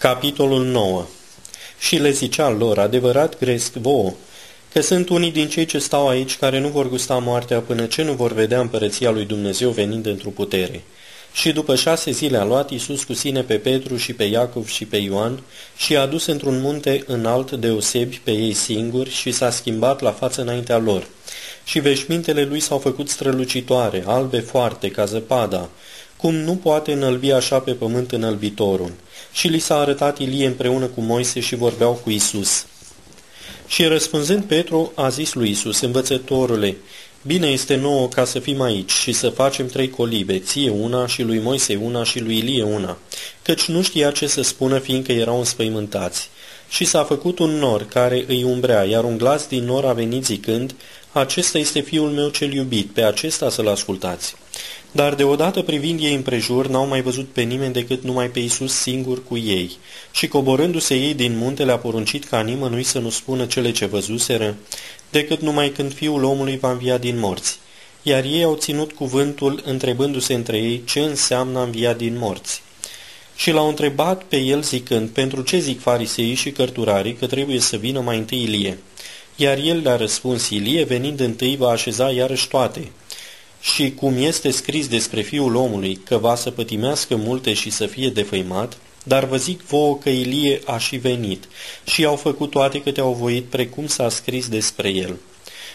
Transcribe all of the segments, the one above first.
Capitolul 9 Și le zicea lor, adevărat gresc vouă, că sunt unii din cei ce stau aici care nu vor gusta moartea până ce nu vor vedea împărăția lui Dumnezeu venind într-o putere. Și după șase zile a luat Iisus cu sine pe Petru și pe Iacov și pe Ioan și a dus într-un munte înalt deosebi pe ei singuri și s-a schimbat la față înaintea lor. Și veșmintele lui s-au făcut strălucitoare, albe foarte, ca zăpada, cum nu poate înălbi așa pe pământ înălbitorul. Și li s-a arătat Ilie împreună cu Moise și vorbeau cu Isus. Și răspunzând Petru a zis lui Isus, învățătorule, Bine este nouă ca să fim aici și să facem trei colibe, ție una și lui Moise una și lui Ilie una, căci nu știa ce să spună, fiindcă erau înspăimântați. Și s-a făcut un nor care îi umbrea, iar un glas din nor a venit zicând, Acesta este fiul meu cel iubit, pe acesta să-l ascultați. Dar deodată privind ei împrejur, n-au mai văzut pe nimeni decât numai pe Isus singur cu ei. Și coborându-se ei din munte, le-a poruncit ca nimănui să nu spună cele ce văzuseră, decât numai când fiul omului va învia din morți. Iar ei au ținut cuvântul, întrebându-se între ei ce înseamnă învia din morți. Și l-au întrebat pe el zicând, pentru ce zic fariseii și cărturarii că trebuie să vină mai întâi Ilie? Iar el le-a răspuns, Ilie, venind întâi, va așeza iarăși toate. Și cum este scris despre fiul omului, că va să pătimească multe și să fie defăimat, dar vă zic vouă că Ilie a și venit și au făcut toate câte au voit precum s-a scris despre el.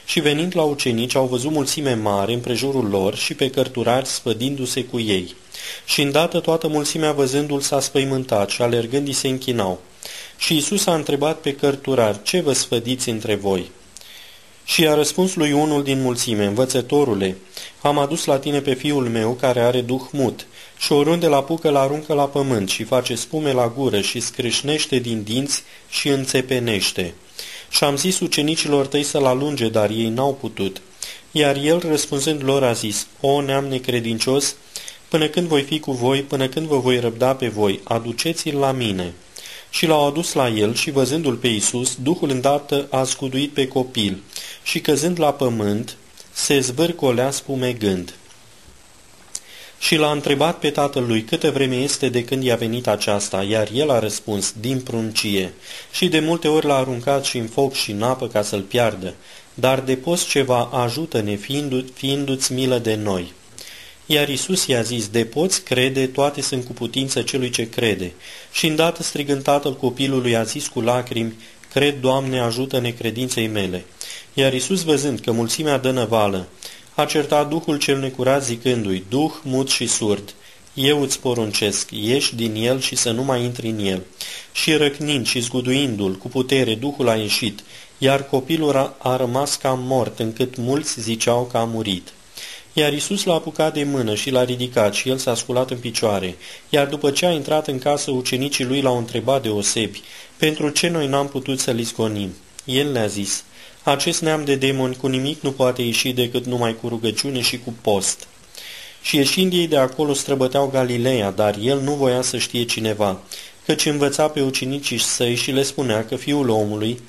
Și venind la ucenici, au văzut mulțime mare împrejurul lor și pe cărturari spădindu-se cu ei. Și îndată toată mulțimea văzându-l s-a spăimântat și alergând-i se închinau. Și Isus a întrebat pe cărturari, ce vă sfădiți între voi? Și a răspuns lui unul din mulțime, învățătorule, am adus la tine pe fiul meu care are duh mut și oriunde la apucă la aruncă la pământ și face spume la gură și scrâșnește din dinți și înțepenește. Și am zis ucenicilor tăi să-l alunge, dar ei n-au putut. Iar el, răspunzând lor, a zis, O neam necredincios, până când voi fi cu voi, până când vă voi răbda pe voi, aduceți-l la mine. Și l-au adus la el și văzându-l pe Iisus, Duhul îndată a scuduit pe copil și căzând la pământ, se zvârcolea spumegând. Și l-a întrebat pe tatălui câte vreme este de când i-a venit aceasta, iar el a răspuns, din pruncie, și de multe ori l-a aruncat și în foc și în apă ca să-l piardă, dar de post ceva ajută-ne, fiindu-ți milă de noi. Iar Isus i-a zis, de poți crede, toate sunt cu putință celui ce crede. Și îndată strigând tatăl copilului a zis cu lacrimi, cred, Doamne, ajută-ne credinței mele. Iar Isus văzând că mulțimea dă năvală, a certat Duhul cel necurat zicându-i, Duh mut și surd, eu îți poruncesc, ieși din el și să nu mai intri în el. Și răcnind și zguduindu-l cu putere, Duhul a ieșit, iar copilul a, a rămas ca mort, încât mulți ziceau că a murit. Iar Isus l-a apucat de mână și l-a ridicat și el s-a sculat în picioare. Iar după ce a intrat în casă, ucenicii lui l-au întrebat de osebi, pentru ce noi n-am putut să-l izgonim? El le-a zis, acest neam de demoni cu nimic nu poate ieși decât numai cu rugăciune și cu post. Și ieșind ei de acolo străbăteau Galileea, dar el nu voia să știe cineva, căci învăța pe ucenicii săi și le spunea că fiul omului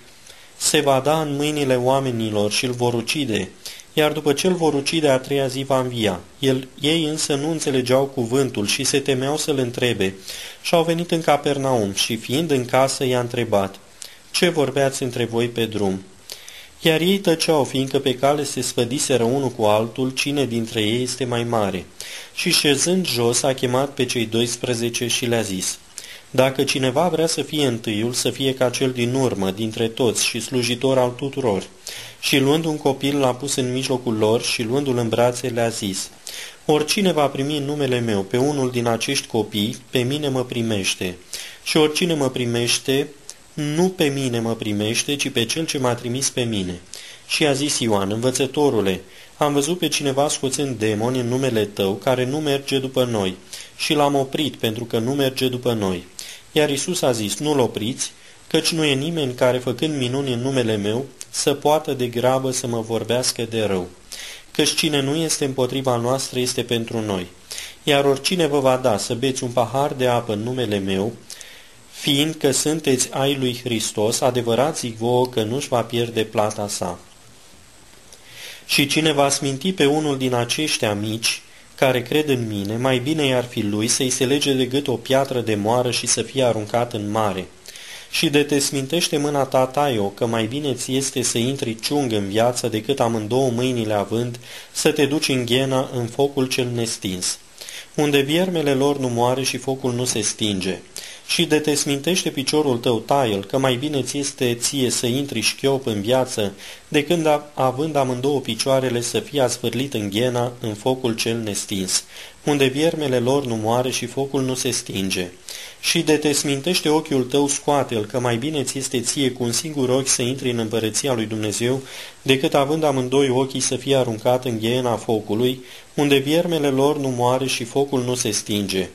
se va da în mâinile oamenilor și îl vor ucide, iar după ce îl vor ucide a treia zi va învia. El, ei însă nu înțelegeau cuvântul și se temeau să-l întrebe și au venit în Capernaum și fiind în casă i-a întrebat, Ce vorbeați între voi pe drum? Iar ei tăceau, fiindcă pe cale se sfădiseră unul cu altul, cine dintre ei este mai mare. Și șezând jos, a chemat pe cei 12 și le-a zis, Dacă cineva vrea să fie întâiul, să fie ca cel din urmă, dintre toți și slujitor al tuturor. Și luând un copil, l-a pus în mijlocul lor și luându-l în brațe, le-a zis, Oricine va primi în numele meu pe unul din acești copii, pe mine mă primește. Și oricine mă primește, nu pe mine mă primește, ci pe cel ce m-a trimis pe mine. Și a zis Ioan, învățătorule, am văzut pe cineva scoțând demoni în numele tău, care nu merge după noi, și l-am oprit, pentru că nu merge după noi. Iar Isus a zis, nu-l opriți, căci nu e nimeni care, făcând minuni în numele meu, să poată de grabă să mă vorbească de rău. Căci cine nu este împotriva noastră este pentru noi. Iar oricine vă va da să beți un pahar de apă în numele meu, fiindcă sunteți ai lui Hristos, adevărat zic vouă că nu-și va pierde plata sa. Și cine va sminti pe unul din aceștia mici, care cred în mine, mai bine i-ar fi lui să-i se lege de gât o piatră de moară și să fie aruncat în mare. Și de te smintește mâna ta, taio, că mai bine ți este să intri ciung în viață decât amândouă mâinile având să te duci în ghena în focul cel nestins, unde viermele lor nu moare și focul nu se stinge și de te smintește piciorul tău, taie că mai bine ți este ție să intri șchiop în viață, decât având amândouă picioarele să fie asfârlit în ghena, în focul cel nestins, unde viermele lor nu moare și focul nu se stinge. Și de te smintește ochiul tău, scoate-l, că mai bine ți este ție cu un singur ochi să intri în împărăția lui Dumnezeu, decât având amândoi ochii să fie aruncat în ghena focului, unde viermele lor nu moare și focul nu se stinge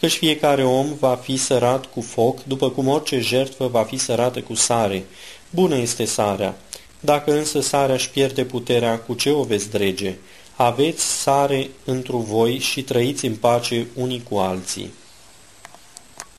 căci fiecare om va fi sărat cu foc, după cum orice jertfă va fi sărată cu sare. Bună este sarea. Dacă însă sarea își pierde puterea, cu ce o veți drege? Aveți sare întru voi și trăiți în pace unii cu alții.